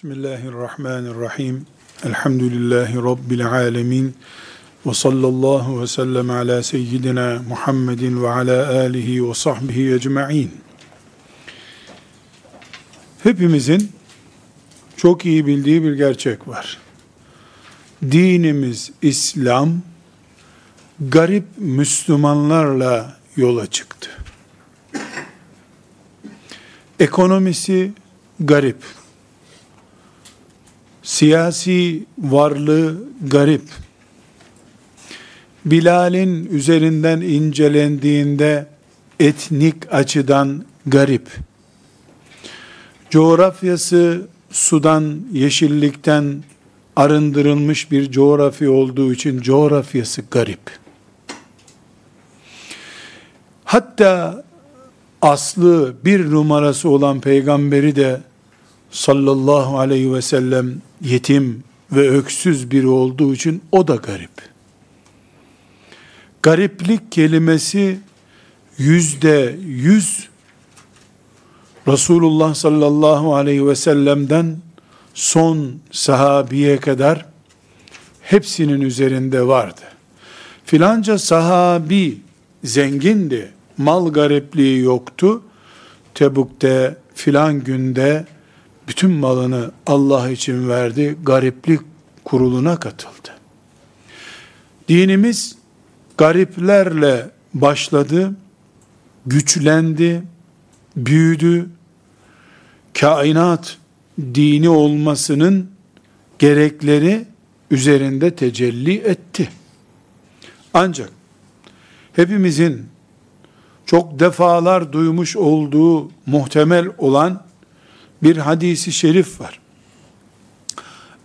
Bismillahirrahmanirrahim. Elhamdülillahi Rabbil alemin. Ve sallallahu ve sellem ala seyyidina Muhammedin ve ala alihi ve sahbihi ecma'in. Hepimizin çok iyi bildiği bir gerçek var. Dinimiz İslam, garip Müslümanlarla yola çıktı. Ekonomisi garip siyasi varlığı garip. Bilal'in üzerinden incelendiğinde etnik açıdan garip. Coğrafyası sudan, yeşillikten arındırılmış bir coğrafya olduğu için coğrafyası garip. Hatta aslı bir numarası olan peygamberi de sallallahu aleyhi ve sellem yetim ve öksüz biri olduğu için o da garip. Gariplik kelimesi yüzde yüz Resulullah sallallahu aleyhi ve sellem'den son sahabiye kadar hepsinin üzerinde vardı. Filanca sahabi zengindi, mal garipliği yoktu. Tebuk'te filan günde bütün malını Allah için verdi, gariplik kuruluna katıldı. Dinimiz gariplerle başladı, güçlendi, büyüdü, kainat dini olmasının gerekleri üzerinde tecelli etti. Ancak hepimizin çok defalar duymuş olduğu muhtemel olan bir hadisi şerif var.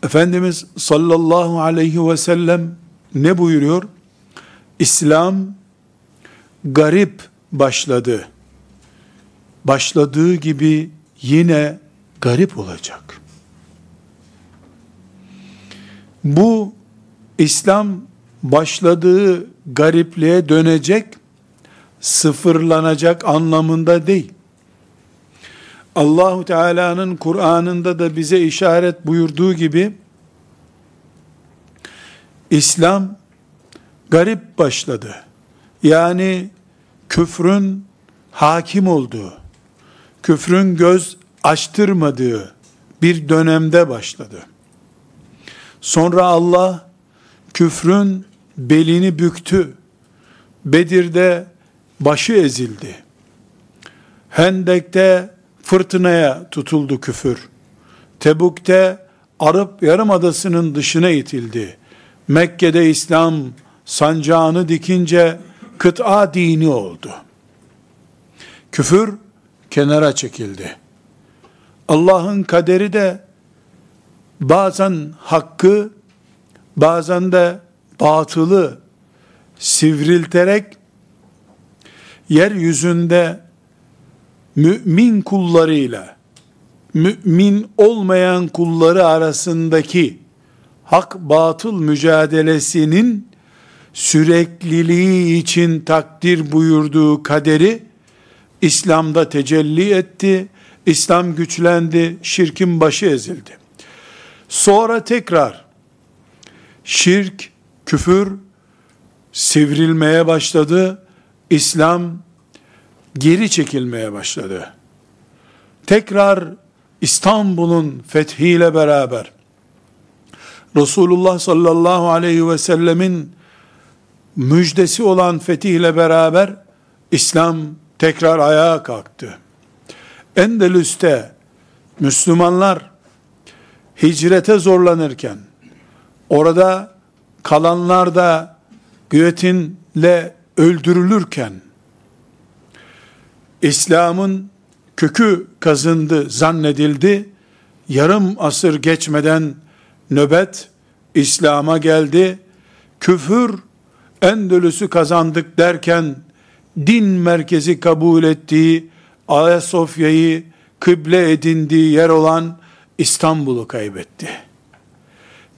Efendimiz sallallahu aleyhi ve sellem ne buyuruyor? İslam garip başladı. Başladığı gibi yine garip olacak. Bu İslam başladığı garipliğe dönecek, sıfırlanacak anlamında değil. Allahu Teala'nın Kur'an'ında da bize işaret buyurduğu gibi İslam garip başladı. Yani küfrün hakim olduğu, küfrün göz açtırmadığı bir dönemde başladı. Sonra Allah küfrün belini büktü. Bedir'de başı ezildi. Hendek'te fırtınaya tutuldu küfür. Tebuk'te Arap Yarımadası'nın dışına itildi. Mekke'de İslam sancağını dikince kıta dini oldu. Küfür kenara çekildi. Allah'ın kaderi de bazen hakkı, bazen de batılı sivrilterek yeryüzünde mümin kullarıyla mümin olmayan kulları arasındaki hak batıl mücadelesinin sürekliliği için takdir buyurduğu kaderi İslam'da tecelli etti. İslam güçlendi, şirkin başı ezildi. Sonra tekrar şirk, küfür sivrilmeye başladı. İslam geri çekilmeye başladı. Tekrar İstanbul'un fethiyle beraber Resulullah sallallahu aleyhi ve sellemin müjdesi olan fetihle beraber İslam tekrar ayağa kalktı. Endülüs'te Müslümanlar hicrete zorlanırken orada kalanlar da güvetinle öldürülürken İslam'ın kökü kazındı zannedildi. Yarım asır geçmeden nöbet İslam'a geldi. Küfür Endülüs'ü kazandık derken din merkezi kabul ettiği Ayasofya'yı kıble edindiği yer olan İstanbul'u kaybetti.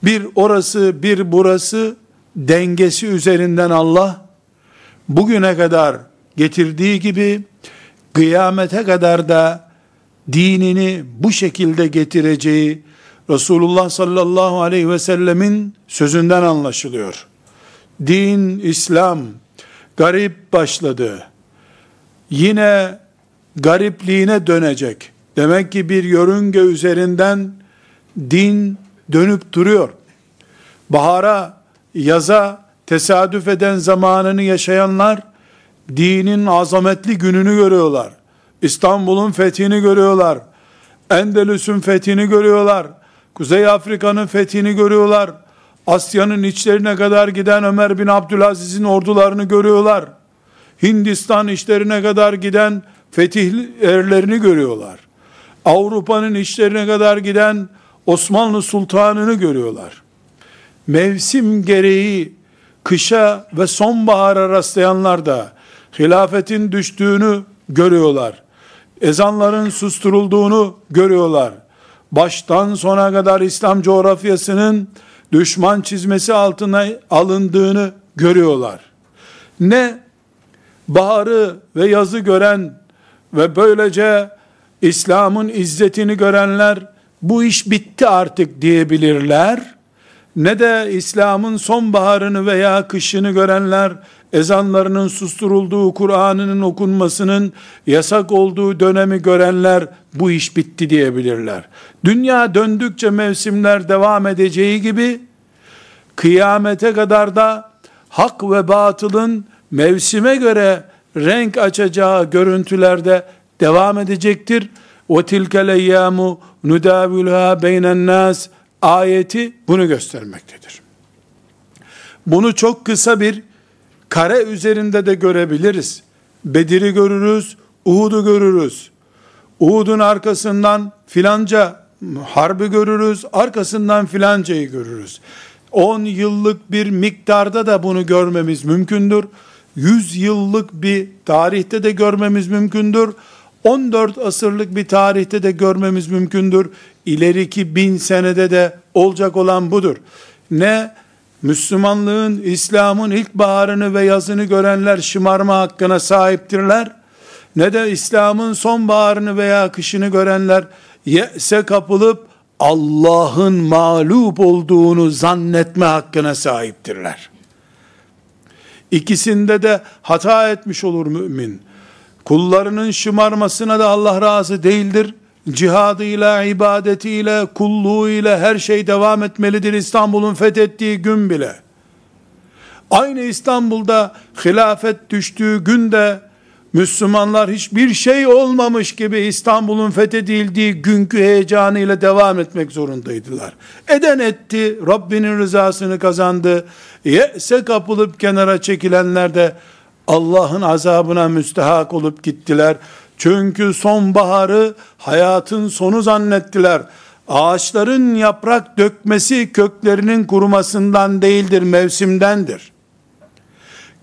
Bir orası bir burası dengesi üzerinden Allah bugüne kadar getirdiği gibi kıyamete kadar da dinini bu şekilde getireceği Resulullah sallallahu aleyhi ve sellemin sözünden anlaşılıyor. Din, İslam garip başladı. Yine garipliğine dönecek. Demek ki bir yörünge üzerinden din dönüp duruyor. Bahara, yaza tesadüf eden zamanını yaşayanlar dinin azametli gününü görüyorlar. İstanbul'un fethini görüyorlar. Endelüs'ün fethini görüyorlar. Kuzey Afrika'nın fethini görüyorlar. Asya'nın içlerine kadar giden Ömer bin Abdülaziz'in ordularını görüyorlar. Hindistan içlerine kadar giden fetih erlerini görüyorlar. Avrupa'nın içlerine kadar giden Osmanlı Sultanını görüyorlar. Mevsim gereği kışa ve sonbahara rastlayanlar da hilafetin düştüğünü görüyorlar. Ezanların susturulduğunu görüyorlar. Baştan sona kadar İslam coğrafyasının düşman çizmesi altına alındığını görüyorlar. Ne baharı ve yazı gören ve böylece İslam'ın izzetini görenler bu iş bitti artık diyebilirler. Ne de İslam'ın sonbaharını veya kışını görenler ezanlarının susturulduğu, Kur'an'ının okunmasının yasak olduğu dönemi görenler bu iş bitti diyebilirler. Dünya döndükçe mevsimler devam edeceği gibi kıyamete kadar da hak ve batılın mevsime göre renk açacağı görüntülerde devam edecektir. O tilkel eyyamu nudavilha beynen nas ayeti bunu göstermektedir. Bunu çok kısa bir kare üzerinde de görebiliriz. Bedir'i görürüz, Uhud'u görürüz. Uhud'un arkasından filanca harbi görürüz, arkasından filancayı görürüz. 10 yıllık bir miktarda da bunu görmemiz mümkündür. 100 yıllık bir tarihte de görmemiz mümkündür. 14 asırlık bir tarihte de görmemiz mümkündür. İleriki bin senede de olacak olan budur. Ne Müslümanlığın, İslam'ın ilk baharını ve yazını görenler şımarma hakkına sahiptirler. Ne de İslam'ın sonbaharını veya kışını görenler yese kapılıp Allah'ın mağlup olduğunu zannetme hakkına sahiptirler. İkisinde de hata etmiş olur mümin. Kullarının şımarmasına da Allah razı değildir. Cihadıyla, ibadetiyle, kulluğuyla her şey devam etmelidir İstanbul'un fethettiği gün bile. Aynı İstanbul'da hilafet düştüğü günde Müslümanlar hiçbir şey olmamış gibi İstanbul'un fethedildiği günkü heyecanıyla devam etmek zorundaydılar. Eden etti, Rabbinin rızasını kazandı. Yese kapılıp kenara çekilenler de Allah'ın azabına müstehak olup gittiler. Çünkü sonbaharı hayatın sonu zannettiler. Ağaçların yaprak dökmesi köklerinin kurumasından değildir, mevsimdendir.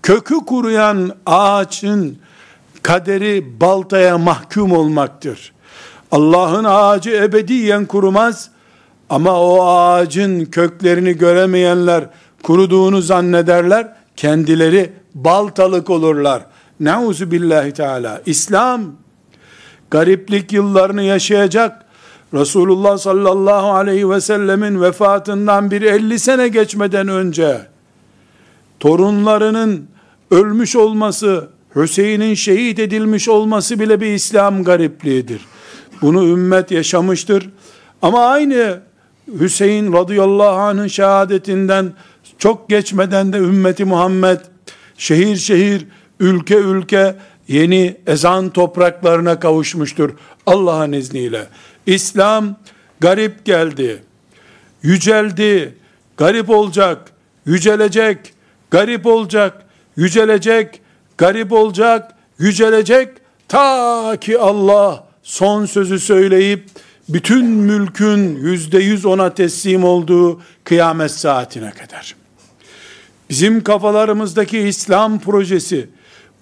Kökü kuruyan ağaçın kaderi baltaya mahkum olmaktır. Allah'ın ağacı ebediyen kurumaz ama o ağacın köklerini göremeyenler kuruduğunu zannederler. Kendileri baltalık olurlar. Nauzu billahi teala. İslam gariplik yıllarını yaşayacak. Resulullah sallallahu aleyhi ve sellemin vefatından bir 50 sene geçmeden önce torunlarının ölmüş olması, Hüseyin'in şehit edilmiş olması bile bir İslam garipliğidir. Bunu ümmet yaşamıştır. Ama aynı Hüseyin radıyallahu anh'ın şehadetinden çok geçmeden de ümmeti Muhammed şehir şehir, ülke ülke yeni ezan topraklarına kavuşmuştur Allah'ın izniyle. İslam garip geldi, yüceldi, garip olacak, yücelecek, garip olacak, yücelecek, garip olacak, yücelecek, ta ki Allah son sözü söyleyip, bütün mülkün yüzde yüz ona teslim olduğu kıyamet saatine kadar. Bizim kafalarımızdaki İslam projesi,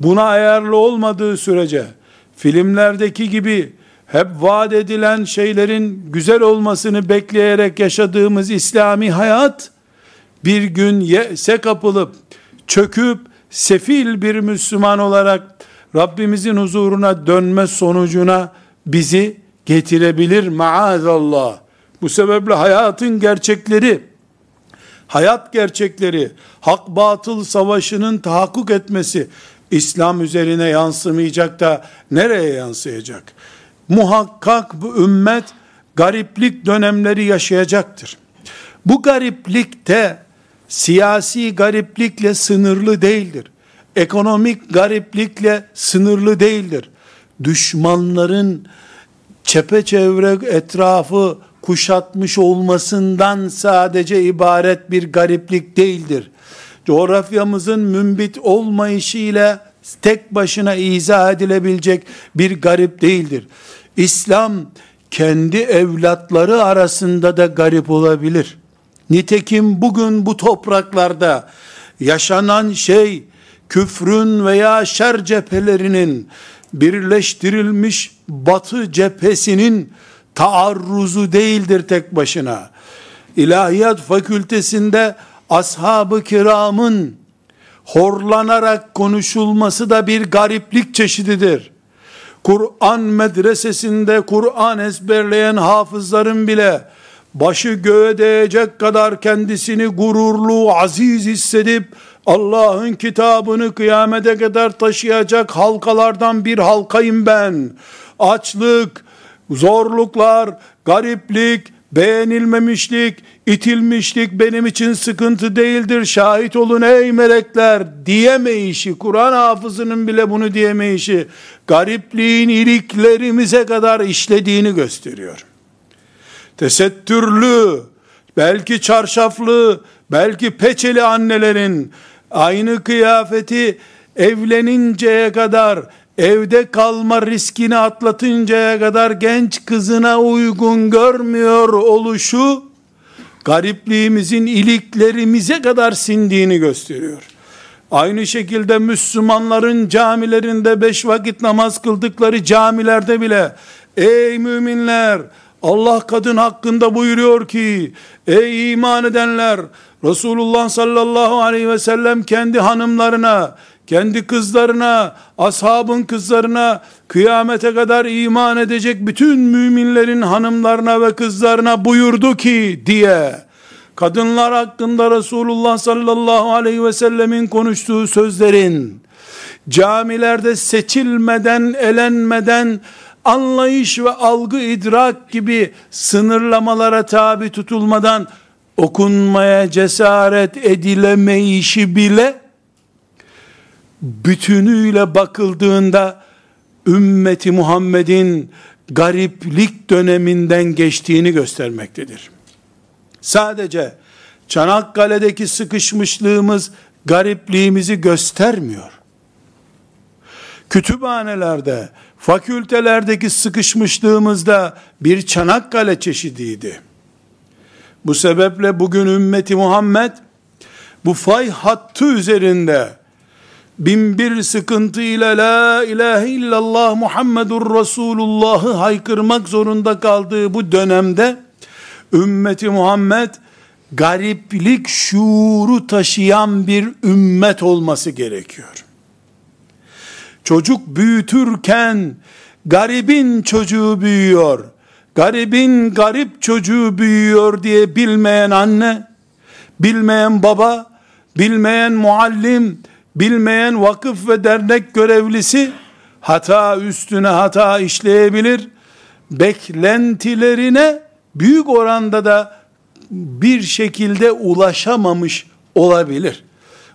buna ayarlı olmadığı sürece, filmlerdeki gibi, hep vaat edilen şeylerin güzel olmasını bekleyerek yaşadığımız İslami hayat, bir gün yese kapılıp, çöküp, sefil bir Müslüman olarak Rabbimizin huzuruna dönme sonucuna bizi getirebilir maazallah. Bu sebeple hayatın gerçekleri, hayat gerçekleri, hak batıl savaşının tahakkuk etmesi İslam üzerine yansımayacak da nereye yansıyacak? Muhakkak bu ümmet gariplik dönemleri yaşayacaktır. Bu gariplikte siyasi gariplikle sınırlı değildir. Ekonomik gariplikle sınırlı değildir. Düşmanların çepeçevre etrafı kuşatmış olmasından sadece ibaret bir gariplik değildir. Coğrafyamızın mümbit olmayışıyla tek başına izah edilebilecek bir garip değildir. İslam kendi evlatları arasında da garip olabilir. Nitekim bugün bu topraklarda yaşanan şey küfrün veya şer cephelerinin birleştirilmiş batı cephesinin taarruzu değildir tek başına. İlahiyat fakültesinde ashab-ı kiramın horlanarak konuşulması da bir gariplik çeşididir. Kur'an medresesinde Kur'an ezberleyen hafızların bile başı göğe değecek kadar kendisini gururlu, aziz hissedip Allah'ın kitabını kıyamete kadar taşıyacak halkalardan bir halkayım ben. Açlık, zorluklar, gariplik, beğenilmemişlik, itilmişlik benim için sıkıntı değildir. Şahit olun ey melekler diyemeyişi, Kur'an hafızının bile bunu diyemeyişi, garipliğin iliklerimize kadar işlediğini gösteriyor. Tesettürlü, belki çarşaflı, belki peçeli annelerin aynı kıyafeti evleninceye kadar evde kalma riskini atlatıncaya kadar genç kızına uygun görmüyor oluşu garipliğimizin iliklerimize kadar sindiğini gösteriyor. Aynı şekilde Müslümanların camilerinde beş vakit namaz kıldıkları camilerde bile ey müminler Allah kadın hakkında buyuruyor ki ey iman edenler Resulullah sallallahu aleyhi ve sellem kendi hanımlarına kendi kızlarına, ashabın kızlarına, kıyamete kadar iman edecek bütün müminlerin hanımlarına ve kızlarına buyurdu ki diye, kadınlar hakkında Resulullah sallallahu aleyhi ve sellemin konuştuğu sözlerin, camilerde seçilmeden, elenmeden, anlayış ve algı idrak gibi sınırlamalara tabi tutulmadan okunmaya cesaret edilemeyişi bile bütünüyle bakıldığında ümmeti Muhammed'in gariplik döneminden geçtiğini göstermektedir. Sadece Çanakkale'deki sıkışmışlığımız garipliğimizi göstermiyor. Kütüphanelerde, fakültelerdeki sıkışmışlığımızda bir Çanakkale çeşidiydi. Bu sebeple bugün ümmeti Muhammed bu fay hattı üzerinde bin bir sıkıntı ile la ilahe illallah Muhammedur Resulullah'ı haykırmak zorunda kaldığı bu dönemde ümmeti Muhammed gariplik şuuru taşıyan bir ümmet olması gerekiyor. Çocuk büyütürken garibin çocuğu büyüyor, garibin garip çocuğu büyüyor diye bilmeyen anne, bilmeyen baba, bilmeyen muallim, bilmeyen vakıf ve dernek görevlisi hata üstüne hata işleyebilir. Beklentilerine büyük oranda da bir şekilde ulaşamamış olabilir.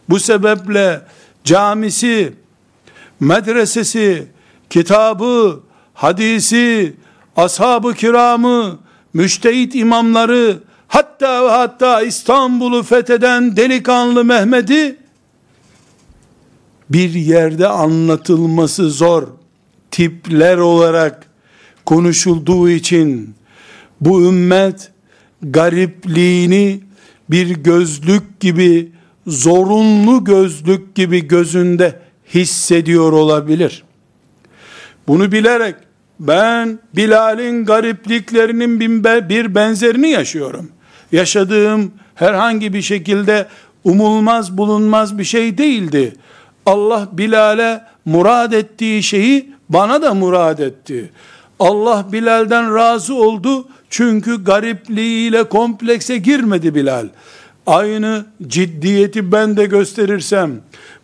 Bu sebeple camisi, medresesi, kitabı, hadisi, ashab-ı kiramı, müştehit imamları, hatta ve hatta İstanbul'u fetheden delikanlı Mehmet'i bir yerde anlatılması zor tipler olarak konuşulduğu için bu ümmet garipliğini bir gözlük gibi zorunlu gözlük gibi gözünde hissediyor olabilir. Bunu bilerek ben Bilal'in garipliklerinin bir benzerini yaşıyorum. Yaşadığım herhangi bir şekilde umulmaz bulunmaz bir şey değildi. Allah Bilal'e murad ettiği şeyi bana da murad etti. Allah Bilal'den razı oldu. Çünkü garipliğiyle komplekse girmedi Bilal. Aynı ciddiyeti ben de gösterirsem,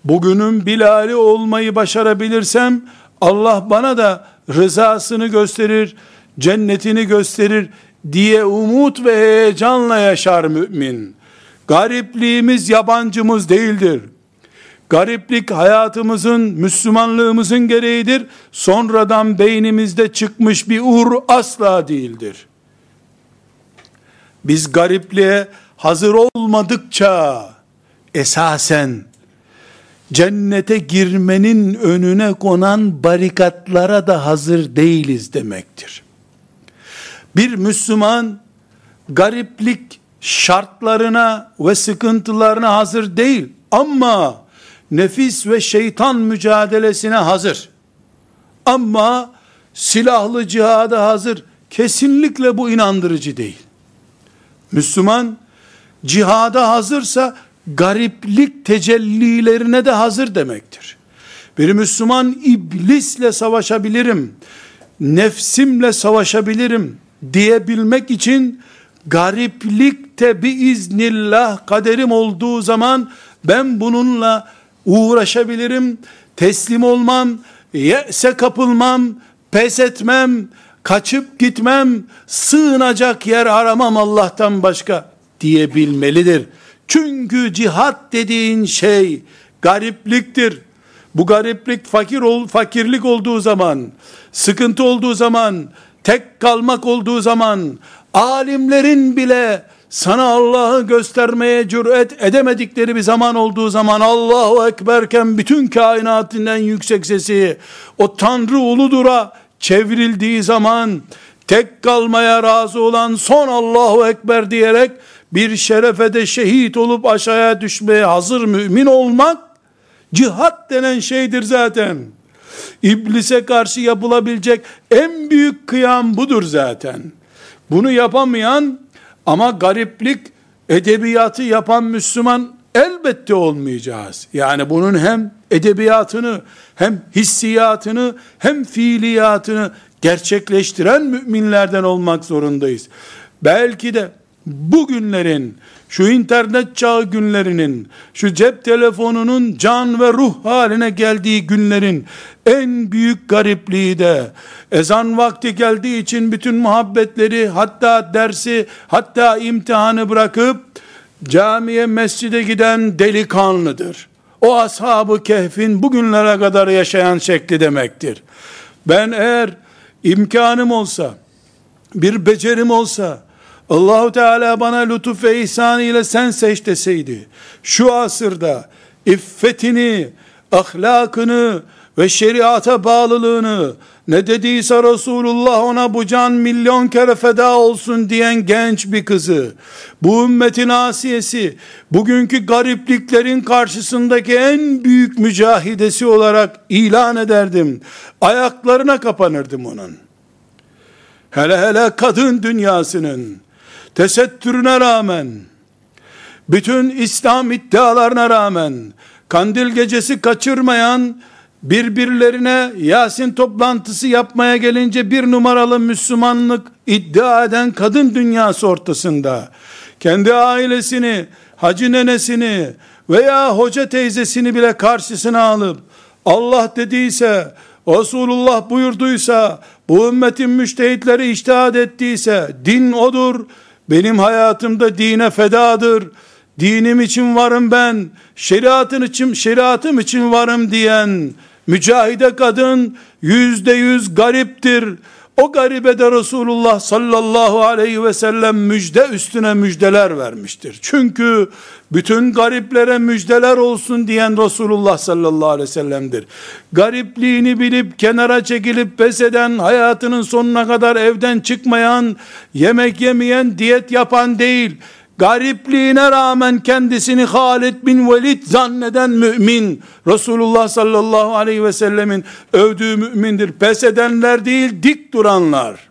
bugünün Bilal'i olmayı başarabilirsem, Allah bana da rızasını gösterir, cennetini gösterir diye umut ve heyecanla yaşar mümin. Garipliğimiz yabancımız değildir. Gariplik hayatımızın, Müslümanlığımızın gereğidir. Sonradan beynimizde çıkmış bir ur asla değildir. Biz garipliğe hazır olmadıkça esasen cennete girmenin önüne konan barikatlara da hazır değiliz demektir. Bir Müslüman gariplik şartlarına ve sıkıntılarına hazır değil ama nefis ve şeytan mücadelesine hazır. Ama silahlı cihada hazır. Kesinlikle bu inandırıcı değil. Müslüman cihada hazırsa gariplik tecellilerine de hazır demektir. Bir Müslüman iblisle savaşabilirim, nefsimle savaşabilirim diyebilmek için gariplikte bir iznillah kaderim olduğu zaman ben bununla uğraşabilirim, teslim olmam, yese kapılmam, pes etmem, kaçıp gitmem, sığınacak yer aramam Allah'tan başka diyebilmelidir. Çünkü cihat dediğin şey garipliktir. Bu gariplik fakir ol, fakirlik olduğu zaman, sıkıntı olduğu zaman, tek kalmak olduğu zaman, alimlerin bile sana Allah'ı göstermeye cüret edemedikleri bir zaman olduğu zaman Allahu Ekberken bütün kainatın en yüksek sesi o Tanrı uludura çevrildiği zaman tek kalmaya razı olan son Allahu Ekber diyerek bir şerefe de şehit olup aşağıya düşmeye hazır mümin olmak cihat denen şeydir zaten. İblise karşı yapılabilecek en büyük kıyam budur zaten. Bunu yapamayan ama gariplik edebiyatı yapan Müslüman elbette olmayacağız. Yani bunun hem edebiyatını hem hissiyatını hem fiiliyatını gerçekleştiren müminlerden olmak zorundayız. Belki de bugünlerin, şu internet çağı günlerinin, şu cep telefonunun can ve ruh haline geldiği günlerin en büyük garipliği de ezan vakti geldiği için bütün muhabbetleri hatta dersi hatta imtihanı bırakıp camiye mescide giden delikanlıdır. O ashabı kehfin bugünlere kadar yaşayan şekli demektir. Ben eğer imkanım olsa, bir becerim olsa, Allahu Teala bana lütuf ve ihsan ile sen seç deseydi, şu asırda iffetini, ahlakını ve şeriata bağlılığını, ne dediyse Resulullah ona bu can milyon kere feda olsun diyen genç bir kızı, bu ümmetin asiyesi, bugünkü garipliklerin karşısındaki en büyük mücahidesi olarak ilan ederdim. Ayaklarına kapanırdım onun. Hele hele kadın dünyasının, tesettürüne rağmen, bütün İslam iddialarına rağmen, kandil gecesi kaçırmayan, birbirlerine Yasin toplantısı yapmaya gelince bir numaralı Müslümanlık iddia eden kadın dünyası ortasında, kendi ailesini, hacı nenesini veya hoca teyzesini bile karşısına alıp, Allah dediyse, Resulullah buyurduysa, bu ümmetin müştehitleri iştihad ettiyse, din odur, benim hayatımda dine fedadır, dinim için varım ben, şeriatın için, şeriatım için varım diyen, mücahide kadın, yüzde yüz gariptir, o garibe de Resulullah sallallahu aleyhi ve sellem müjde üstüne müjdeler vermiştir. Çünkü bütün gariplere müjdeler olsun diyen Resulullah sallallahu aleyhi ve sellem'dir. Garipliğini bilip kenara çekilip pes eden, hayatının sonuna kadar evden çıkmayan, yemek yemeyen, diyet yapan değil, garipliğine rağmen kendisini Halid bin Velid zanneden mümin, Resulullah sallallahu aleyhi ve sellemin övdüğü mümindir. Pes edenler değil, dik duranlar.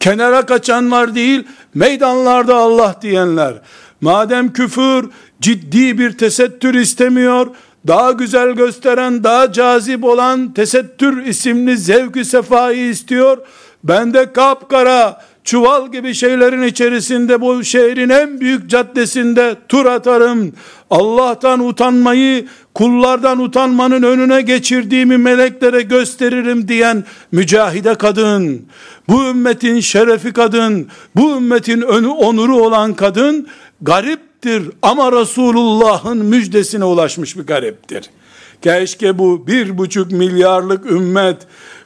Kenara kaçanlar değil, meydanlarda Allah diyenler. Madem küfür ciddi bir tesettür istemiyor, daha güzel gösteren, daha cazip olan tesettür isimli zevkü sefayı istiyor, Ben de kapkara çuval gibi şeylerin içerisinde bu şehrin en büyük caddesinde tur atarım. Allah'tan utanmayı kullardan utanmanın önüne geçirdiğimi meleklere gösteririm diyen mücahide kadın, bu ümmetin şerefi kadın, bu ümmetin önü onuru olan kadın gariptir ama Resulullah'ın müjdesine ulaşmış bir gariptir. Keşke bu bir buçuk milyarlık ümmet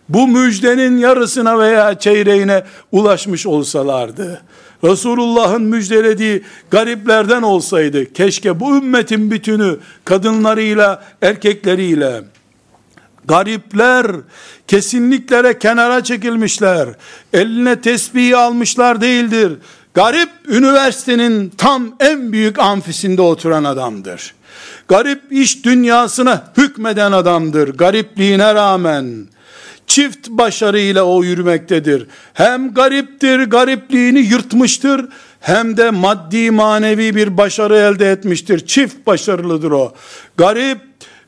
bu müjdenin yarısına veya çeyreğine ulaşmış olsalardı. Resulullah'ın müjdelediği gariplerden olsaydı keşke bu ümmetin bütünü kadınlarıyla erkekleriyle garipler kesinliklere kenara çekilmişler. Eline tesbihi almışlar değildir. Garip üniversitenin tam en büyük amfisinde oturan adamdır. Garip iş dünyasına hükmeden adamdır. Garipliğine rağmen çift başarıyla o yürümektedir. Hem gariptir, garipliğini yırtmıştır, hem de maddi manevi bir başarı elde etmiştir. Çift başarılıdır o. Garip,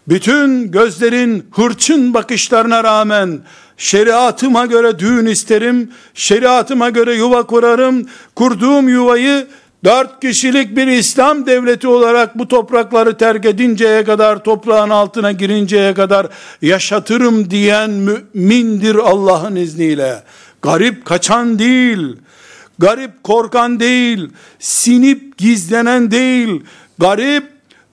bütün gözlerin hırçın bakışlarına rağmen, şeriatıma göre düğün isterim, şeriatıma göre yuva kurarım, kurduğum yuvayı dört kişilik bir İslam devleti olarak bu toprakları terk edinceye kadar, toprağın altına girinceye kadar yaşatırım diyen mümindir Allah'ın izniyle. Garip kaçan değil, garip korkan değil, sinip gizlenen değil, garip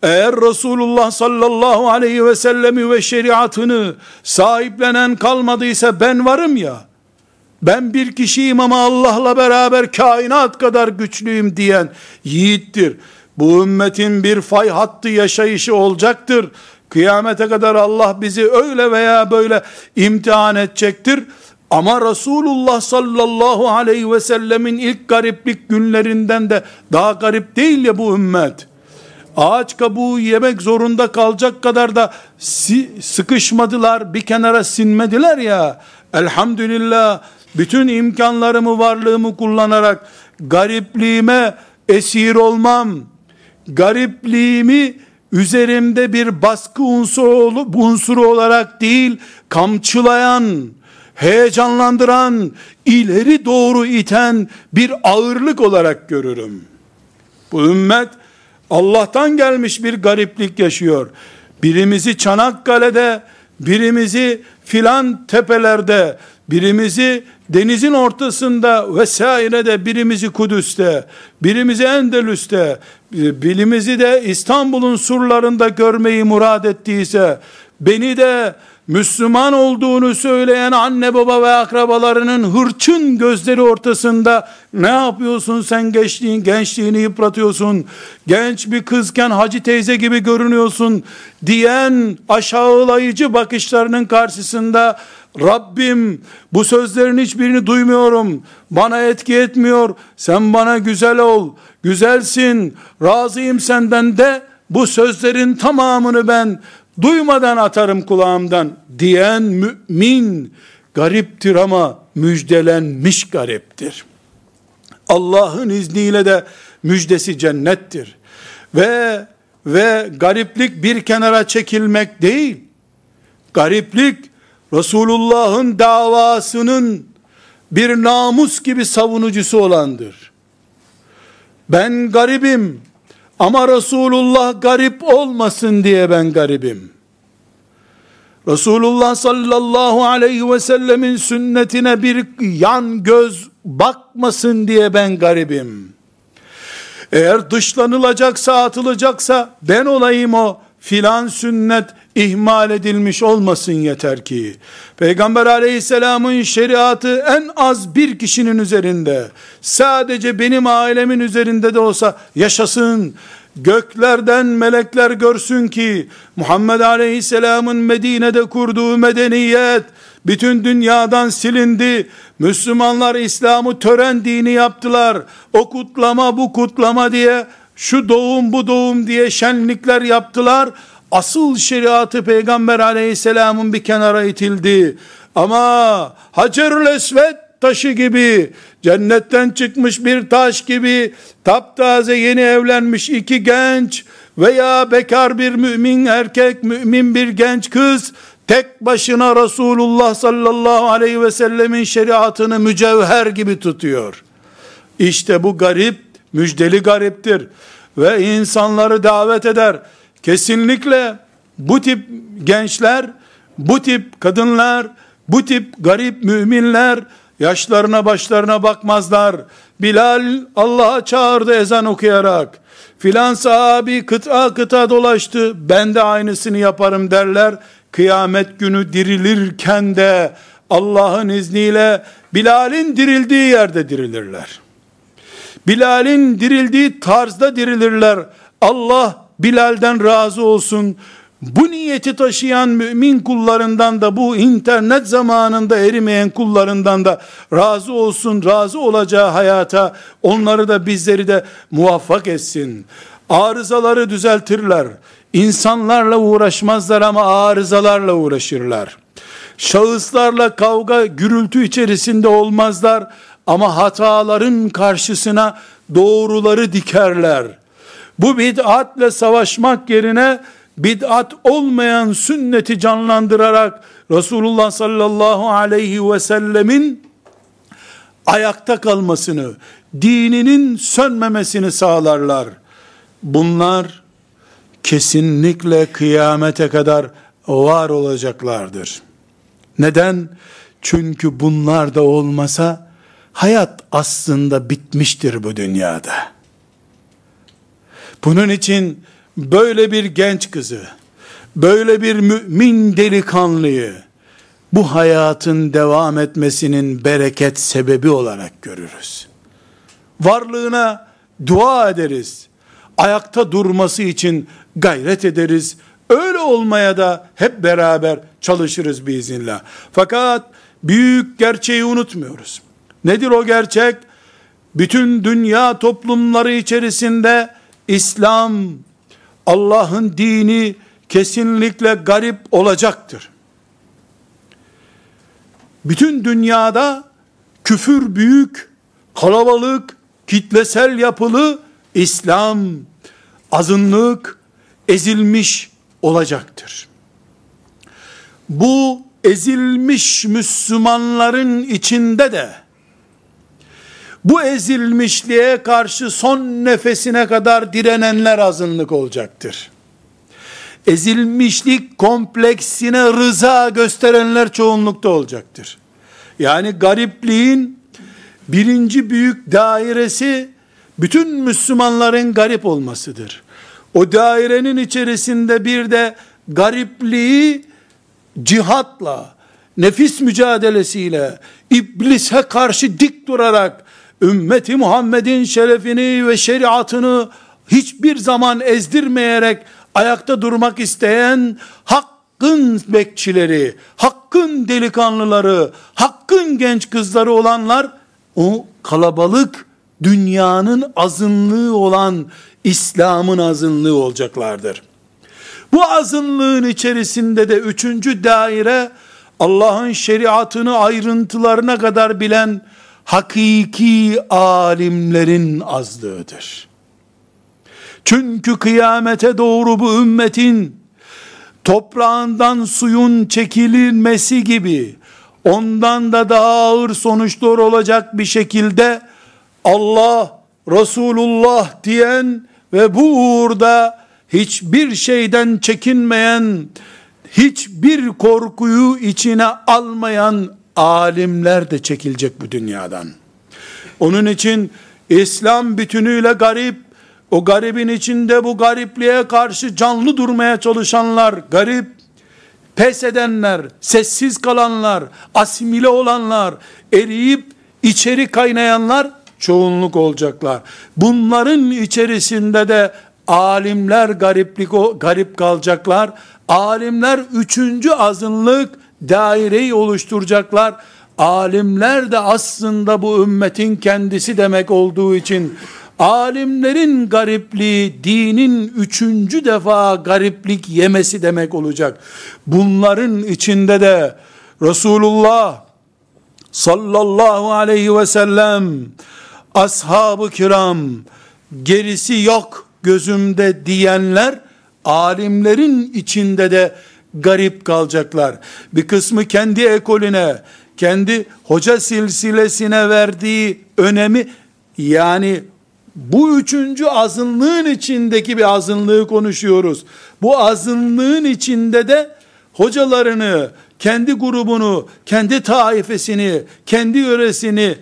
eğer Resulullah sallallahu aleyhi ve sellemi ve şeriatını sahiplenen kalmadıysa ben varım ya, ben bir kişiyim ama Allah'la beraber kainat kadar güçlüyüm diyen yiğittir. Bu ümmetin bir fay hattı yaşayışı olacaktır. Kıyamete kadar Allah bizi öyle veya böyle imtihan edecektir. Ama Resulullah sallallahu aleyhi ve sellemin ilk gariplik günlerinden de daha garip değil ya bu ümmet. Ağaç kabuğu yemek zorunda kalacak kadar da sıkışmadılar, bir kenara sinmediler ya. Elhamdülillah bütün imkanlarımı, varlığımı kullanarak garipliğime esir olmam, garipliğimi üzerimde bir baskı unsuru, unsuru olarak değil, kamçılayan, heyecanlandıran, ileri doğru iten bir ağırlık olarak görürüm. Bu ümmet Allah'tan gelmiş bir gariplik yaşıyor. Birimizi Çanakkale'de, birimizi filan tepelerde, birimizi denizin ortasında vesairede birimizi Kudüs'te, birimizi Endülüs'te, birimizi de İstanbul'un surlarında görmeyi murad ettiyse, beni de Müslüman olduğunu söyleyen anne baba ve akrabalarının hırçın gözleri ortasında ne yapıyorsun sen gençliğin gençliğini yıpratıyorsun genç bir kızken hacı teyze gibi görünüyorsun diyen aşağılayıcı bakışlarının karşısında Rabbim bu sözlerin hiçbirini duymuyorum. Bana etki etmiyor. Sen bana güzel ol. Güzelsin. Razıyım senden de bu sözlerin tamamını ben duymadan atarım kulağımdan diyen mümin gariptir ama müjdelenmiş gariptir. Allah'ın izniyle de müjdesi cennettir. Ve ve gariplik bir kenara çekilmek değil. Gariplik Resulullah'ın davasının bir namus gibi savunucusu olandır. Ben garibim ama Resulullah garip olmasın diye ben garibim. Resulullah sallallahu aleyhi ve sellemin sünnetine bir yan göz bakmasın diye ben garibim. Eğer dışlanılacaksa atılacaksa ben olayım o filan sünnet ihmal edilmiş olmasın yeter ki. Peygamber aleyhisselamın şeriatı en az bir kişinin üzerinde, sadece benim ailemin üzerinde de olsa yaşasın. Göklerden melekler görsün ki Muhammed aleyhisselamın Medine'de kurduğu medeniyet bütün dünyadan silindi. Müslümanlar İslam'ı tören dini yaptılar. O kutlama bu kutlama diye şu doğum bu doğum diye şenlikler yaptılar asıl şeriatı Peygamber aleyhisselamın bir kenara itildi. Ama Hacerül Esved taşı gibi, cennetten çıkmış bir taş gibi, taptaze yeni evlenmiş iki genç veya bekar bir mümin erkek, mümin bir genç kız, tek başına Resulullah sallallahu aleyhi ve sellemin şeriatını mücevher gibi tutuyor. İşte bu garip, müjdeli gariptir. Ve insanları davet eder. Kesinlikle bu tip gençler, bu tip kadınlar, bu tip garip müminler, yaşlarına başlarına bakmazlar. Bilal Allah'a çağırdı ezan okuyarak. Filan sahabi kıta kıta dolaştı. Ben de aynısını yaparım derler. Kıyamet günü dirilirken de Allah'ın izniyle Bilal'in dirildiği yerde dirilirler. Bilal'in dirildiği tarzda dirilirler. Allah Bilal'den razı olsun. Bu niyeti taşıyan mümin kullarından da bu internet zamanında erimeyen kullarından da razı olsun, razı olacağı hayata onları da bizleri de muvaffak etsin. Arızaları düzeltirler. İnsanlarla uğraşmazlar ama arızalarla uğraşırlar. Şahıslarla kavga, gürültü içerisinde olmazlar ama hataların karşısına doğruları dikerler. Bu bid'atle savaşmak yerine bid'at olmayan sünneti canlandırarak Resulullah sallallahu aleyhi ve sellemin ayakta kalmasını, dininin sönmemesini sağlarlar. Bunlar kesinlikle kıyamete kadar var olacaklardır. Neden? Çünkü bunlar da olmasa hayat aslında bitmiştir bu dünyada. Bunun için böyle bir genç kızı, böyle bir mümin delikanlıyı bu hayatın devam etmesinin bereket sebebi olarak görürüz. Varlığına dua ederiz. Ayakta durması için gayret ederiz. Öyle olmaya da hep beraber çalışırız biiznillah. Fakat büyük gerçeği unutmuyoruz. Nedir o gerçek? Bütün dünya toplumları içerisinde İslam, Allah'ın dini kesinlikle garip olacaktır. Bütün dünyada küfür büyük, kalabalık, kitlesel yapılı İslam, azınlık, ezilmiş olacaktır. Bu ezilmiş Müslümanların içinde de bu ezilmişliğe karşı son nefesine kadar direnenler azınlık olacaktır. Ezilmişlik kompleksine rıza gösterenler çoğunlukta olacaktır. Yani garipliğin birinci büyük dairesi bütün Müslümanların garip olmasıdır. O dairenin içerisinde bir de garipliği cihatla, nefis mücadelesiyle, iblise karşı dik durarak, ümmeti Muhammed'in şerefini ve şeriatını hiçbir zaman ezdirmeyerek ayakta durmak isteyen hakkın bekçileri, hakkın delikanlıları, hakkın genç kızları olanlar o kalabalık dünyanın azınlığı olan İslam'ın azınlığı olacaklardır. Bu azınlığın içerisinde de üçüncü daire Allah'ın şeriatını ayrıntılarına kadar bilen hakiki alimlerin azlığıdır. Çünkü kıyamete doğru bu ümmetin toprağından suyun çekilmesi gibi ondan da daha ağır sonuçlar olacak bir şekilde Allah, Resulullah diyen ve bu uğurda hiçbir şeyden çekinmeyen, hiçbir korkuyu içine almayan alimler de çekilecek bu dünyadan. Onun için İslam bütünüyle garip, o garibin içinde bu garipliğe karşı canlı durmaya çalışanlar garip, pes edenler, sessiz kalanlar, asimile olanlar, eriyip içeri kaynayanlar çoğunluk olacaklar. Bunların içerisinde de alimler gariplik garip kalacaklar. Alimler üçüncü azınlık daireyi oluşturacaklar. Alimler de aslında bu ümmetin kendisi demek olduğu için alimlerin garipliği dinin üçüncü defa gariplik yemesi demek olacak. Bunların içinde de Resulullah sallallahu aleyhi ve sellem ashab-ı kiram gerisi yok gözümde diyenler alimlerin içinde de garip kalacaklar. Bir kısmı kendi ekolüne, kendi hoca silsilesine verdiği önemi yani bu üçüncü azınlığın içindeki bir azınlığı konuşuyoruz. Bu azınlığın içinde de hocalarını, kendi grubunu, kendi taifesini, kendi yöresini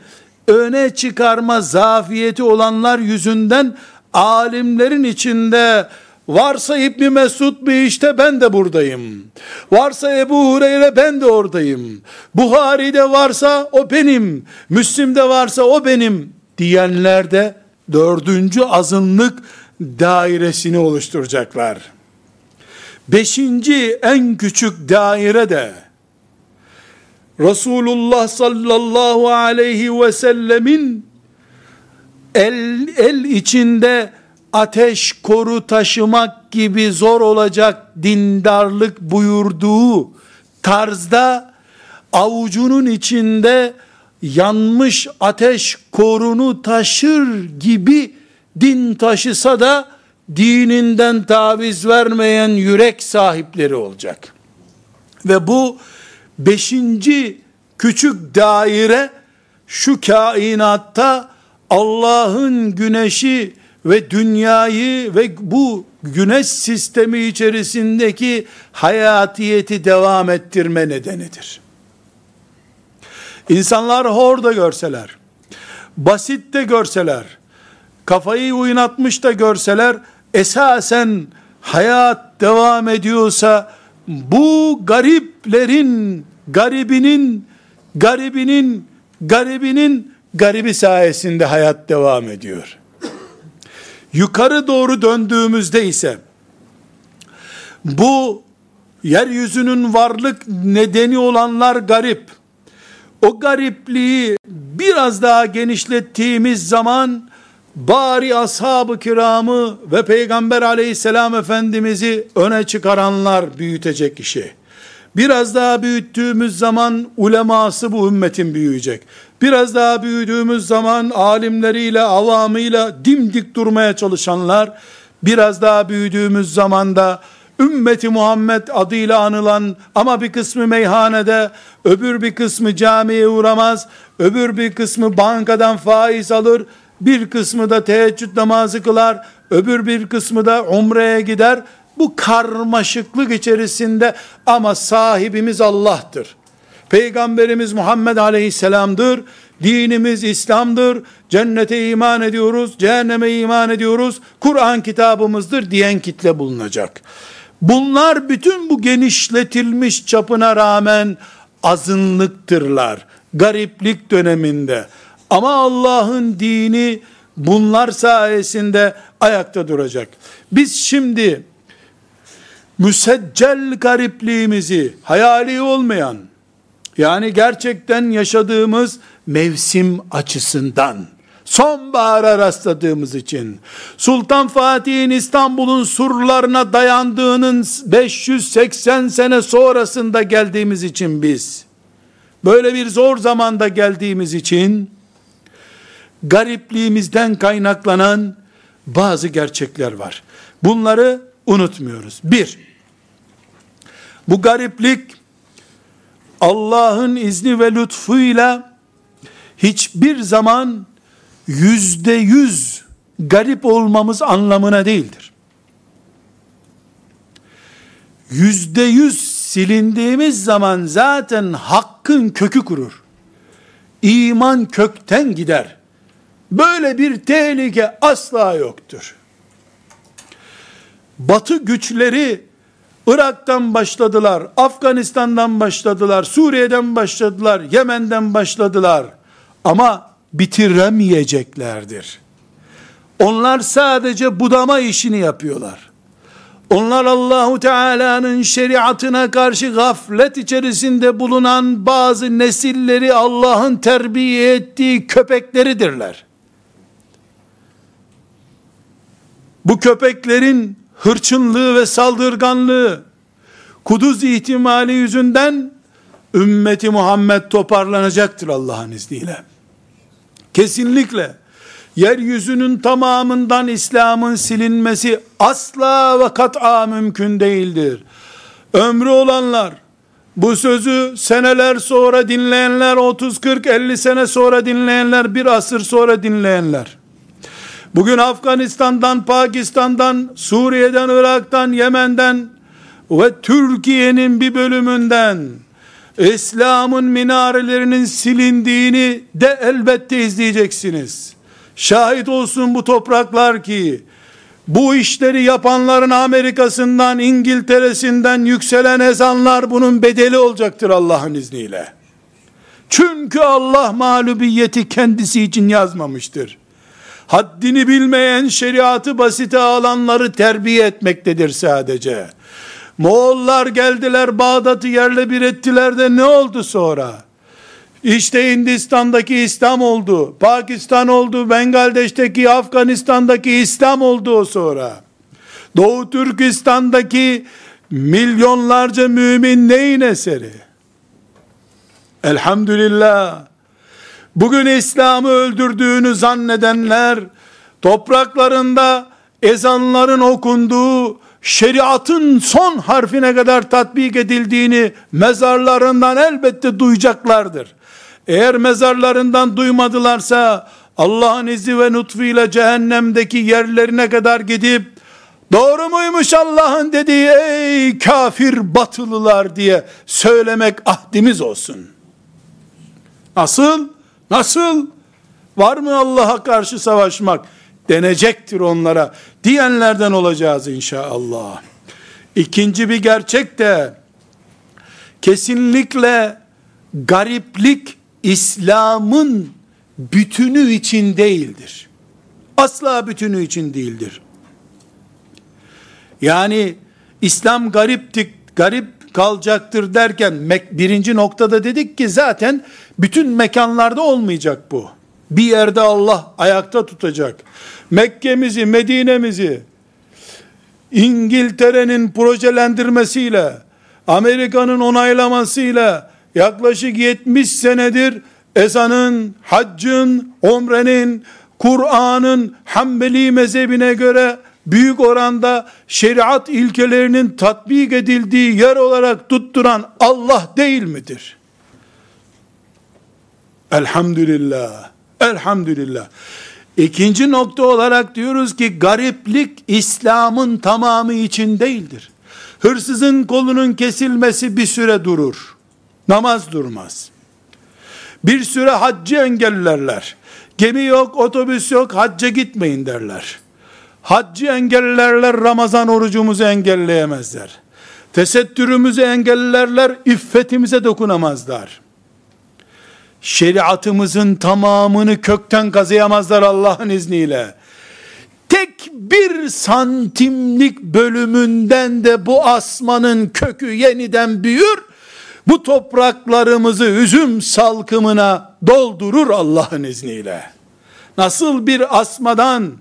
öne çıkarma zafiyeti olanlar yüzünden alimlerin içinde varsa İbni Mesud bir işte ben de buradayım. Varsa Ebu Hureyre ben de oradayım. Buhari'de varsa o benim. Müslim'de varsa o benim diyenler de dördüncü azınlık dairesini oluşturacaklar. Beşinci en küçük daire de Resulullah sallallahu aleyhi ve sellemin el, el içinde ateş koru taşımak gibi zor olacak dindarlık buyurduğu tarzda avucunun içinde yanmış ateş korunu taşır gibi din taşısa da dininden taviz vermeyen yürek sahipleri olacak. Ve bu beşinci küçük daire şu kainatta Allah'ın güneşi ve dünyayı ve bu güneş sistemi içerisindeki hayatiyeti devam ettirme nedenidir. İnsanlar hor da görseler, basit de görseler, kafayı oynatmış da görseler, esasen hayat devam ediyorsa, bu gariplerin, garibinin, garibinin, garibinin garibi sayesinde hayat devam ediyor. Yukarı doğru döndüğümüzde ise, bu yeryüzünün varlık nedeni olanlar garip, o garipliği biraz daha genişlettiğimiz zaman bari ashab-ı kiramı ve peygamber aleyhisselam efendimizi öne çıkaranlar büyütecek işi. Biraz daha büyüttüğümüz zaman uleması bu ümmetin büyüyecek. Biraz daha büyüdüğümüz zaman alimleriyle, avamıyla dimdik durmaya çalışanlar, biraz daha büyüdüğümüz zaman da ümmeti Muhammed adıyla anılan ama bir kısmı meyhanede, öbür bir kısmı camiye uğramaz, öbür bir kısmı bankadan faiz alır, bir kısmı da teheccüd namazı kılar, öbür bir kısmı da umreye gider. Bu karmaşıklık içerisinde ama sahibimiz Allah'tır. Peygamberimiz Muhammed Aleyhisselam'dır. Dinimiz İslam'dır. Cennete iman ediyoruz, cehenneme iman ediyoruz. Kur'an kitabımızdır diyen kitle bulunacak. Bunlar bütün bu genişletilmiş çapına rağmen azınlıktırlar. Gariplik döneminde. Ama Allah'ın dini bunlar sayesinde ayakta duracak. Biz şimdi müseccel garipliğimizi hayali olmayan yani gerçekten yaşadığımız mevsim açısından sonbahara rastladığımız için, Sultan Fatih'in İstanbul'un surlarına dayandığının 580 sene sonrasında geldiğimiz için biz, böyle bir zor zamanda geldiğimiz için, garipliğimizden kaynaklanan bazı gerçekler var. Bunları unutmuyoruz. Bir, bu gariplik, Allah'ın izni ve lütfuyla hiçbir zaman yüzde yüz garip olmamız anlamına değildir. Yüzde yüz silindiğimiz zaman zaten hakkın kökü kurur. İman kökten gider. Böyle bir tehlike asla yoktur. Batı güçleri Irak'tan başladılar, Afganistan'dan başladılar, Suriye'den başladılar, Yemen'den başladılar. Ama bitiremeyeceklerdir. Onlar sadece budama işini yapıyorlar. Onlar Allahu Teala'nın şeriatına karşı gaflet içerisinde bulunan bazı nesilleri Allah'ın terbiye ettiği köpekleridirler. Bu köpeklerin hırçınlığı ve saldırganlığı kuduz ihtimali yüzünden ümmeti Muhammed toparlanacaktır Allah'ın izniyle. Kesinlikle yeryüzünün tamamından İslam'ın silinmesi asla ve kat'a mümkün değildir. ömrü olanlar, bu sözü seneler sonra dinleyenler, 30, 40, 50 sene sonra dinleyenler, bir asır sonra dinleyenler, bugün Afganistan'dan, Pakistan'dan, Suriye'den, Irak'tan, Yemen'den ve Türkiye'nin bir bölümünden, İslam'ın minarelerinin silindiğini de elbette izleyeceksiniz. Şahit olsun bu topraklar ki, bu işleri yapanların Amerika'sından, İngiltere'sinden yükselen ezanlar bunun bedeli olacaktır Allah'ın izniyle. Çünkü Allah mağlubiyeti kendisi için yazmamıştır. Haddini bilmeyen şeriatı basite alanları terbiye etmektedir sadece. Moğollar geldiler Bağdat'ı yerle bir ettiler de ne oldu sonra? İşte Hindistan'daki İslam oldu. Pakistan oldu. Bengaldeş'teki, Afganistan'daki İslam oldu o sonra. Doğu Türkistan'daki milyonlarca mümin neyin eseri? Elhamdülillah. Bugün İslam'ı öldürdüğünü zannedenler, topraklarında ezanların okunduğu, şeriatın son harfine kadar tatbik edildiğini mezarlarından elbette duyacaklardır. Eğer mezarlarından duymadılarsa Allah'ın izni ve lütfuyla cehennemdeki yerlerine kadar gidip doğru muymuş Allah'ın dediği ey kafir batılılar diye söylemek ahdimiz olsun. Nasıl? Nasıl? Var mı Allah'a karşı savaşmak? Denecektir onlara diyenlerden olacağız inşallah. İkinci bir gerçek de kesinlikle gariplik İslam'ın bütünü için değildir. Asla bütünü için değildir. Yani İslam gariptik, garip kalacaktır derken birinci noktada dedik ki zaten bütün mekanlarda olmayacak bu. Bir yerde Allah ayakta tutacak. Mekke'mizi, Medine'mizi İngiltere'nin projelendirmesiyle, Amerika'nın onaylamasıyla yaklaşık 70 senedir ezanın, haccın, umrenin, Kur'an'ın Hanbeli mezhebine göre büyük oranda şeriat ilkelerinin tatbik edildiği yer olarak tutturan Allah değil midir? Elhamdülillah. Elhamdülillah. İkinci nokta olarak diyoruz ki gariplik İslam'ın tamamı için değildir. Hırsızın kolunun kesilmesi bir süre durur. Namaz durmaz. Bir süre haccı engellerler. Gemi yok, otobüs yok, hacca gitmeyin derler. Haccı engellerler, Ramazan orucumuzu engelleyemezler. Tesettürümüzü engellerler, iffetimize dokunamazlar. Şeriatımızın tamamını kökten kazıyamazlar Allah'ın izniyle. Tek bir santimlik bölümünden de bu asmanın kökü yeniden büyür, bu topraklarımızı üzüm salkımına doldurur Allah'ın izniyle. Nasıl bir asmadan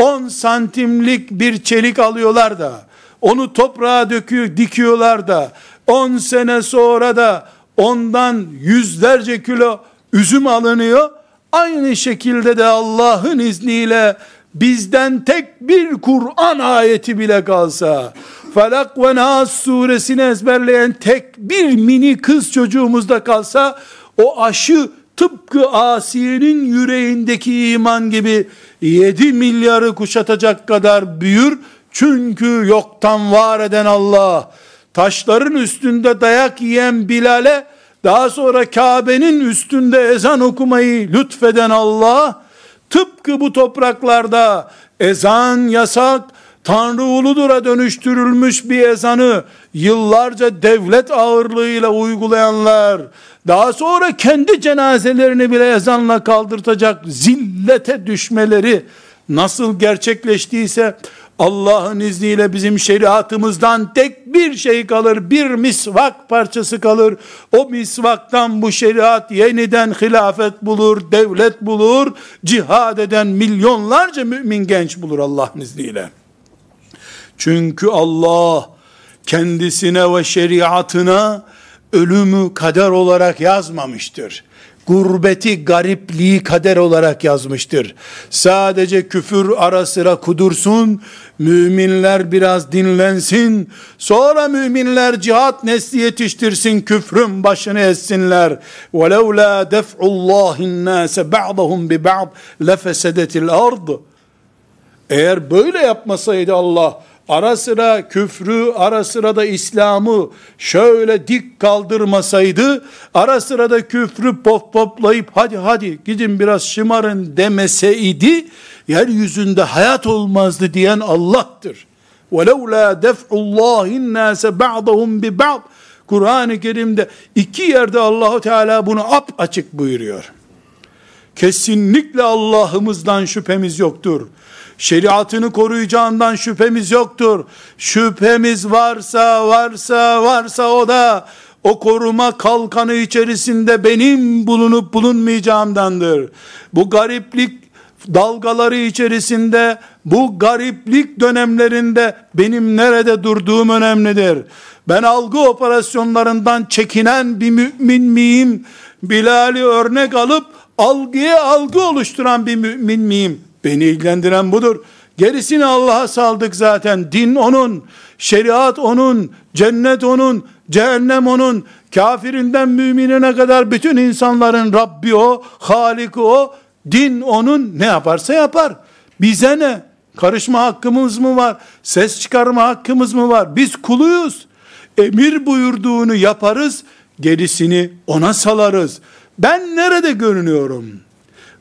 10 santimlik bir çelik alıyorlar da onu toprağa döküyor, dikiyorlar da 10 sene sonra da ondan yüzlerce kilo üzüm alınıyor. Aynı şekilde de Allah'ın izniyle bizden tek bir Kur'an ayeti bile kalsa, Felak ve Nas suresini ezberleyen tek bir mini kız çocuğumuzda kalsa, o aşı tıpkı Asiye'nin yüreğindeki iman gibi 7 milyarı kuşatacak kadar büyür. Çünkü yoktan var eden Allah, taşların üstünde dayak yiyen Bilal'e, daha sonra Kabe'nin üstünde ezan okumayı lütfeden Allah, tıpkı bu topraklarda ezan yasak, Tanrı uludura dönüştürülmüş bir ezanı yıllarca devlet ağırlığıyla uygulayanlar, daha sonra kendi cenazelerini bile ezanla kaldırtacak zillete düşmeleri nasıl gerçekleştiyse Allah'ın izniyle bizim şeriatımızdan tek bir şey kalır, bir misvak parçası kalır. O misvaktan bu şeriat yeniden hilafet bulur, devlet bulur, cihad eden milyonlarca mümin genç bulur Allah'ın izniyle. Çünkü Allah kendisine ve şeriatına ölümü kader olarak yazmamıştır. gurbeti, garipliği kader olarak yazmıştır. Sadece küfür ara sıra kudursun, müminler biraz dinlensin, sonra müminler cihat nesli yetiştirsin, küfrün başını essinler. وَلَوْ لَا دَفْعُ اللّٰهِ النَّاسَ بَعْضَهُمْ بِبَعْضٍ لَفَسَدَتِ الْأَرْضِ Eğer böyle yapmasaydı Allah, ara sıra küfrü, ara sıra da İslam'ı şöyle dik kaldırmasaydı, ara sıra da küfrü pop poplayıp hadi hadi gidin biraz şımarın demeseydi, yeryüzünde hayat olmazdı diyen Allah'tır. وَلَوْ لَا دَفْعُ اللّٰهِ النَّاسَ بَعْضَهُمْ بِبَعْضٍ Kur'an-ı Kerim'de iki yerde Allahu Teala bunu ap açık buyuruyor. Kesinlikle Allah'ımızdan şüphemiz yoktur şeriatını koruyacağından şüphemiz yoktur. Şüphemiz varsa varsa varsa o da o koruma kalkanı içerisinde benim bulunup bulunmayacağımdandır. Bu gariplik dalgaları içerisinde bu gariplik dönemlerinde benim nerede durduğum önemlidir. Ben algı operasyonlarından çekinen bir mümin miyim? Bilal'i örnek alıp algıya algı oluşturan bir mümin miyim? Beni ilgilendiren budur. Gerisini Allah'a saldık zaten. Din onun, şeriat onun, cennet onun, cehennem onun, kafirinden müminine kadar bütün insanların Rabbi o, Haliki o, din onun ne yaparsa yapar. Bize ne? Karışma hakkımız mı var? Ses çıkarma hakkımız mı var? Biz kuluyuz. Emir buyurduğunu yaparız, gerisini ona salarız. Ben nerede görünüyorum?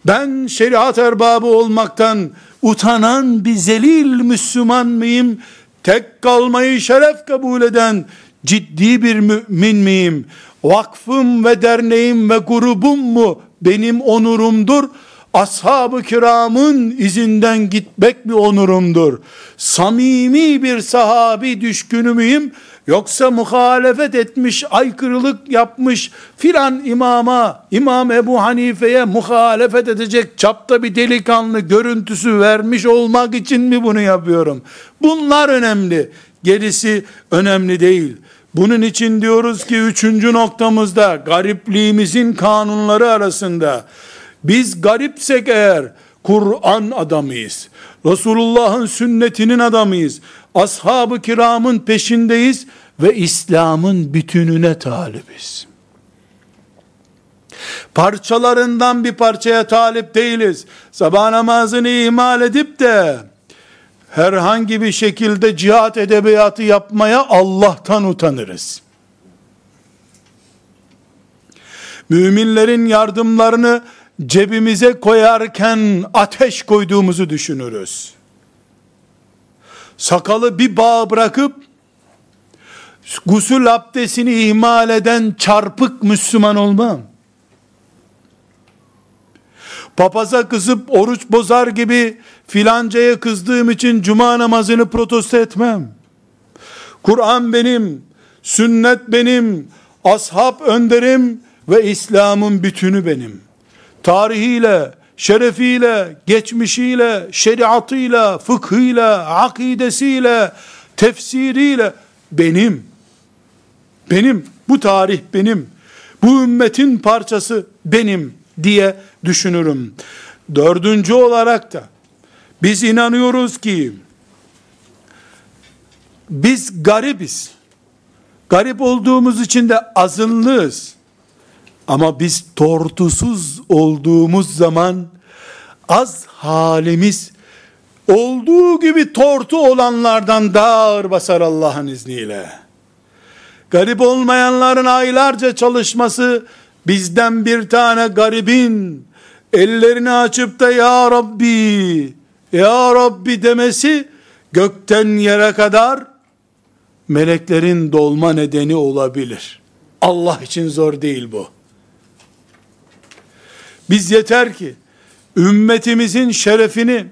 Ben şeriat erbabı olmaktan utanan bir zelil Müslüman mıyım? Tek kalmayı şeref kabul eden ciddi bir mümin miyim? Vakfım ve derneğim ve grubum mu benim onurumdur? Ashab-ı kiramın izinden gitmek bir onurumdur. Samimi bir sahabi düşkünü müyüm? Yoksa muhalefet etmiş, aykırılık yapmış filan imama, İmam Ebu Hanife'ye muhalefet edecek çapta bir delikanlı görüntüsü vermiş olmak için mi bunu yapıyorum? Bunlar önemli. Gerisi önemli değil. Bunun için diyoruz ki üçüncü noktamızda garipliğimizin kanunları arasında biz garipsek eğer Kur'an adamıyız. Resulullah'ın sünnetinin adamıyız. Ashab-ı kiramın peşindeyiz ve İslam'ın bütününe talibiz. Parçalarından bir parçaya talip değiliz. Sabah namazını ihmal edip de herhangi bir şekilde cihat edebiyatı yapmaya Allah'tan utanırız. Müminlerin yardımlarını cebimize koyarken ateş koyduğumuzu düşünürüz. Sakalı bir bağ bırakıp gusül abdestini ihmal eden çarpık Müslüman olmam. Papaza kızıp oruç bozar gibi filancaya kızdığım için cuma namazını protesto etmem. Kur'an benim, sünnet benim, ashab önderim ve İslam'ın bütünü benim tarihiyle, şerefiyle, geçmişiyle, şeriatıyla, fıkhıyla, akidesiyle, tefsiriyle benim. Benim, bu tarih benim. Bu ümmetin parçası benim diye düşünürüm. Dördüncü olarak da biz inanıyoruz ki biz garibiz. Garip olduğumuz için de azınlığız. Ama biz tortusuz olduğumuz zaman az halimiz olduğu gibi tortu olanlardan daha ağır basar Allah'ın izniyle. Garip olmayanların aylarca çalışması bizden bir tane garibin ellerini açıp da ya Rabbi ya Rabbi demesi gökten yere kadar meleklerin dolma nedeni olabilir. Allah için zor değil bu. Biz yeter ki ümmetimizin şerefini,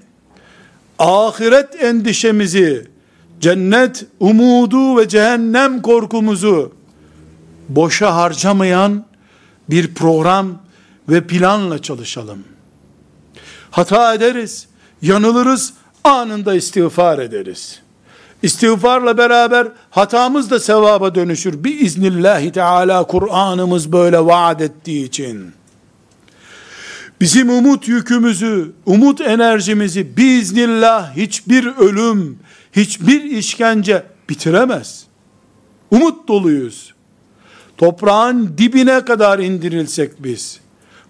ahiret endişemizi, cennet umudu ve cehennem korkumuzu boşa harcamayan bir program ve planla çalışalım. Hata ederiz, yanılırız, anında istiğfar ederiz. İstiğfarla beraber hatamız da sevaba dönüşür. Biiznillahü teala Kur'an'ımız böyle vaat ettiği için. bizim umut yükümüzü, umut enerjimizi biiznillah hiçbir ölüm, hiçbir işkence bitiremez. Umut doluyuz. Toprağın dibine kadar indirilsek biz,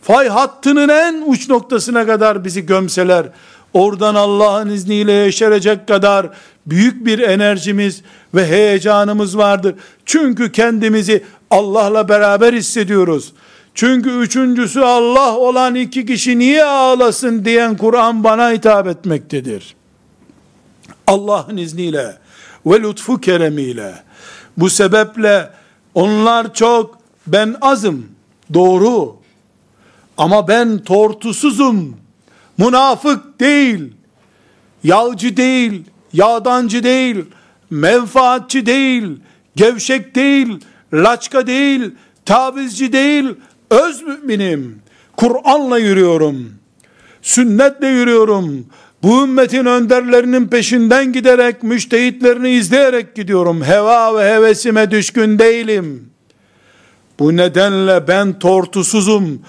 fay hattının en uç noktasına kadar bizi gömseler, oradan Allah'ın izniyle yeşerecek kadar büyük bir enerjimiz ve heyecanımız vardır. Çünkü kendimizi Allah'la beraber hissediyoruz. Çünkü üçüncüsü Allah olan iki kişi niye ağlasın diyen Kur'an bana hitap etmektedir. Allah'ın izniyle ve lütfu keremiyle bu sebeple onlar çok ben azım doğru ama ben tortusuzum münafık değil yağcı değil yağdancı değil menfaatçi değil gevşek değil laçka değil tavizci değil öz müminim. Kur'an'la yürüyorum. Sünnetle yürüyorum. Bu ümmetin önderlerinin peşinden giderek, müştehitlerini izleyerek gidiyorum. Heva ve hevesime düşkün değilim. Bu nedenle ben tortusuzum.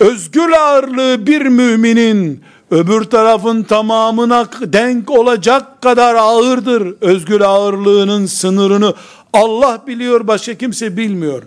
Özgür ağırlığı bir müminin öbür tarafın tamamına denk olacak kadar ağırdır. Özgür ağırlığının sınırını Allah biliyor, başka kimse bilmiyor.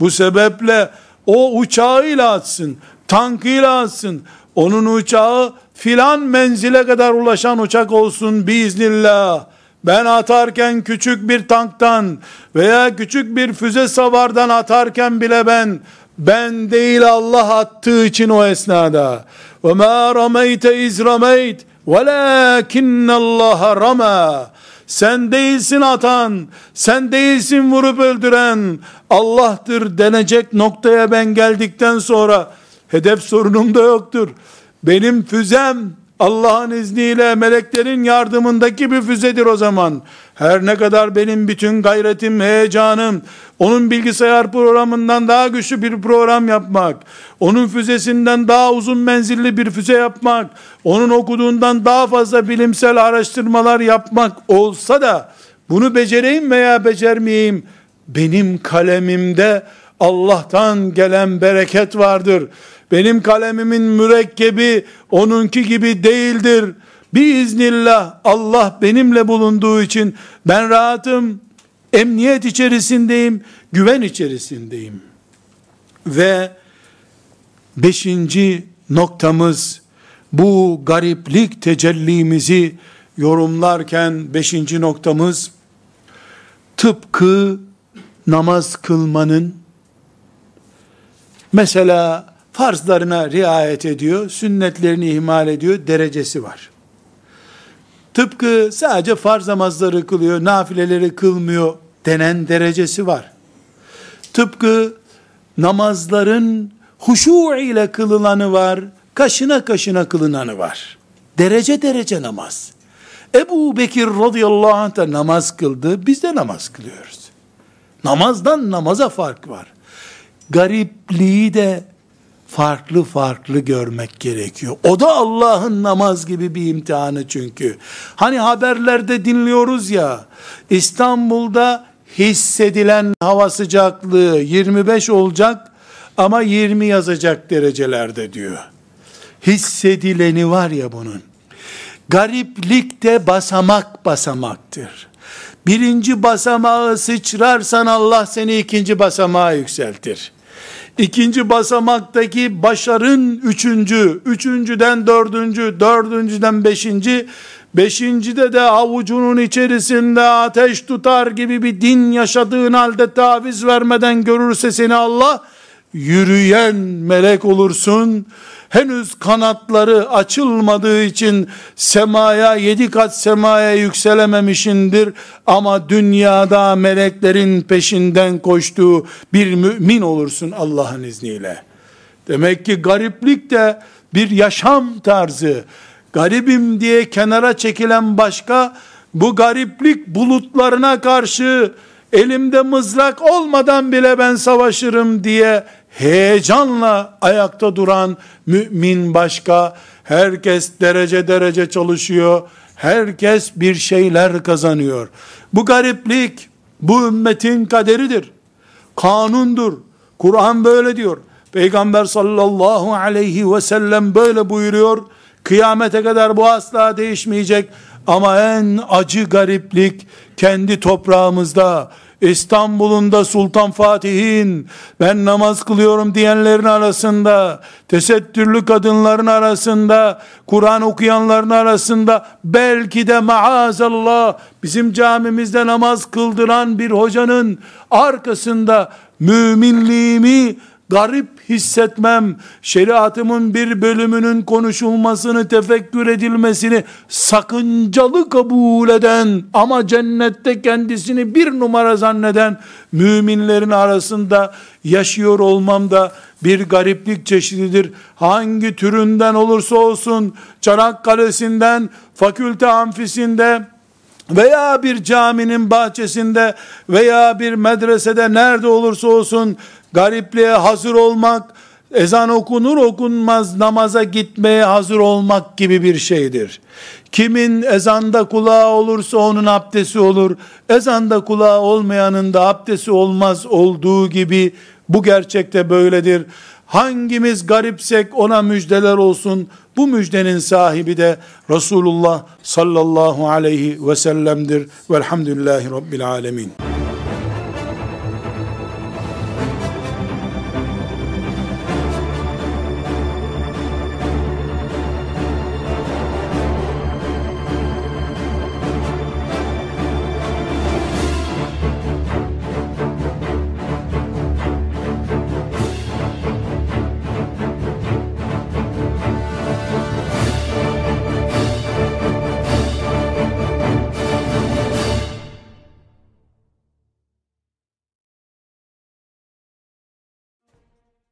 Bu sebeple o uçağıyla atsın, tankıyla atsın, onun uçağı filan menzile kadar ulaşan uçak olsun biiznillah. Ben atarken küçük bir tanktan veya küçük bir füze savardan atarken bile ben ben değil Allah attığı için o esnada. Ve ma rameyte iz rameyt velakinne Allah rama. Sen değilsin atan, sen değilsin vurup öldüren, Allah'tır denecek noktaya ben geldikten sonra hedef sorunum da yoktur. Benim füzem Allah'ın izniyle meleklerin yardımındaki bir füzedir o zaman. Her ne kadar benim bütün gayretim, heyecanım, onun bilgisayar programından daha güçlü bir program yapmak, onun füzesinden daha uzun menzilli bir füze yapmak, onun okuduğundan daha fazla bilimsel araştırmalar yapmak olsa da, bunu becereyim veya becermeyeyim, benim kalemimde Allah'tan gelen bereket vardır. Benim kalemimin mürekkebi onunki gibi değildir. Biiznillah Allah benimle bulunduğu için ben rahatım, emniyet içerisindeyim, güven içerisindeyim. Ve beşinci noktamız bu gariplik tecellimizi yorumlarken beşinci noktamız tıpkı namaz kılmanın mesela farzlarına riayet ediyor, sünnetlerini ihmal ediyor, derecesi var. Tıpkı sadece farz namazları kılıyor, nafileleri kılmıyor denen derecesi var. Tıpkı namazların huşu ile kılılanı var, kaşına kaşına kılınanı var. Derece derece namaz. Ebu Bekir radıyallahu anh da namaz kıldı, biz de namaz kılıyoruz. Namazdan namaza fark var. Garipliği de farklı farklı görmek gerekiyor. O da Allah'ın namaz gibi bir imtihanı çünkü. Hani haberlerde dinliyoruz ya, İstanbul'da hissedilen hava sıcaklığı 25 olacak ama 20 yazacak derecelerde diyor. Hissedileni var ya bunun. Gariplik de basamak basamaktır. Birinci basamağı sıçrarsan Allah seni ikinci basamağa yükseltir. İkinci basamaktaki başarın üçüncü, üçüncüden dördüncü, dördüncüden beşinci, beşincide de avucunun içerisinde ateş tutar gibi bir din yaşadığın halde taviz vermeden görürse seni Allah, yürüyen melek olursun, henüz kanatları açılmadığı için semaya yedi kat semaya yükselememişindir ama dünyada meleklerin peşinden koştuğu bir mümin olursun Allah'ın izniyle. Demek ki gariplik de bir yaşam tarzı. Garibim diye kenara çekilen başka, bu gariplik bulutlarına karşı elimde mızrak olmadan bile ben savaşırım diye heyecanla ayakta duran mümin başka, herkes derece derece çalışıyor, herkes bir şeyler kazanıyor. Bu gariplik, bu ümmetin kaderidir. Kanundur. Kur'an böyle diyor. Peygamber sallallahu aleyhi ve sellem böyle buyuruyor. Kıyamete kadar bu asla değişmeyecek. Ama en acı gariplik kendi toprağımızda, İstanbul'un da Sultan Fatih'in ben namaz kılıyorum diyenlerin arasında, tesettürlü kadınların arasında, Kur'an okuyanların arasında, belki de maazallah bizim camimizde namaz kıldıran bir hocanın arkasında müminliğimi garip hissetmem, şeriatımın bir bölümünün konuşulmasını, tefekkür edilmesini sakıncalı kabul eden ama cennette kendisini bir numara zanneden müminlerin arasında yaşıyor olmam da bir gariplik çeşididir. Hangi türünden olursa olsun, Çanakkale'sinden, fakülte amfisinde, veya bir caminin bahçesinde veya bir medresede nerede olursa olsun garipliğe hazır olmak, ezan okunur okunmaz namaza gitmeye hazır olmak gibi bir şeydir. Kimin ezanda kulağı olursa onun abdesti olur. Ezanda kulağı olmayanın da abdesti olmaz olduğu gibi bu gerçekte böyledir. Hangimiz garipsek ona müjdeler olsun. Bu müjdenin sahibi de Resulullah sallallahu aleyhi ve sellem'dir. Velhamdülillahi Rabbil alemin.